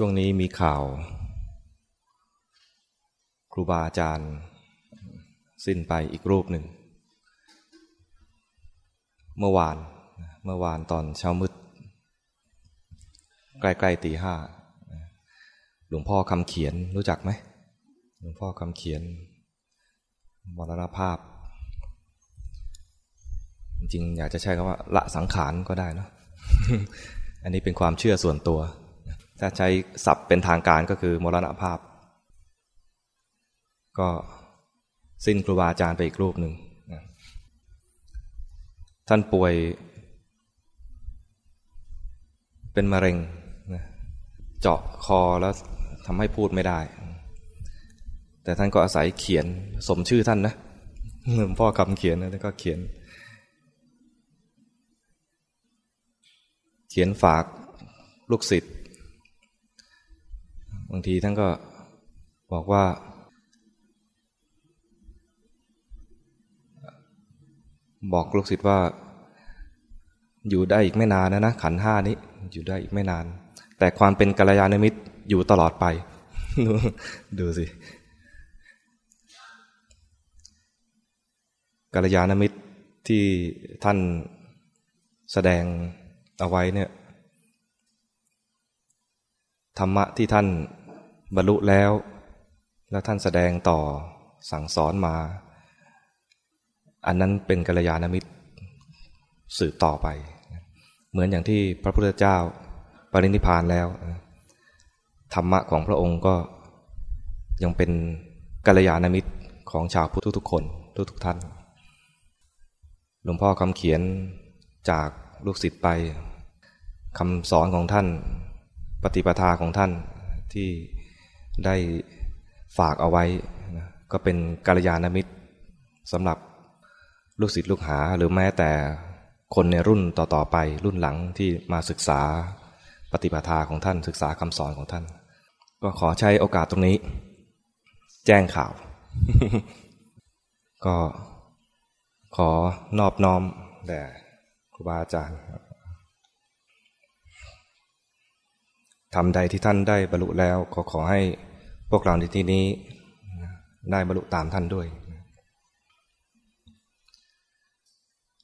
ช่วงนี้มีข่าว ครูบาอาจารย์ สิ้นไปอีกรูปหนึ่ง เมื่อวานเมื่อวานตอนเช้ามืด ใกล้ๆตีห้าหลวงพ่อคำเขียนรู้จักไหมหลวงพ่อคำเขียนมรณภาพ จริงอยากจะใช้คำว่า ละสังขารก็ได้นะอันนี้เป็นความเชื่อส่วนตัว ถ้าใช้ศัพท์เป็นทางการก็คือมรณภาพ ก็สิ้นครูบาอาจารย์ไปอีกรูปหนึ่งท่านป่วย เป็นมะเร็งเจาะคอแล้วทำให้พูดไม่ได้ แต่ท่านก็อาศัยเขียนสมชื่อท่านนะหลวงพ่อคำเขียนนะท่านก็เขียน เขียนฝากลูกศิษย์ บางทีท่านก็บอกว่า บอกลูกศิษย์ว่า อยู่ได้อีกไม่นานนะนะขันห้านี้ อยู่ได้อีกไม่นาน แต่ความเป็นกัลยาณมิตรอยู่ตลอดไป ดูสิกัลยาณมิตรที่ท่านแสดงเอาไว้เนี่ย ธรรมะที่ท่านบรรลุแล้ว แล้วท่านแสดงต่อสั่งสอนมา อันนั้นเป็นกัลยาณมิตรสืบต่อไป เหมือนอย่างที่พระพุทธเจ้าปรินิพานแล้ว ธรรมะของพระองค์ก็ยังเป็นกัลยาณมิตรของชาวพุทธทุกคนทุกทุกท่าน หลวงพ่อคำเขียนจากลูกศิษย์ไปคำสอนของท่าน ปฏิปทาของท่านที่ได้ฝากเอาไว้นะก็เป็นกัลยาณมิตรสำหรับลูกศิษย์ลูกหาหรือแม้แต่คนในรุ่นต่อๆไปรุ่นหลังที่มาศึกษาปฏิปทาของท่านศึกษาคำสอนของท่าน ก็ขอใช้โอกาสตรงนี้ แจ้งข่าว ก็ขอนอบน้อมแด่ครูบาอาจารย์ ทำใดที่ท่านได้บรรลุแล้ว ขอขอให้พวกเราในที่นี้ได้บรรลุตามท่านด้วย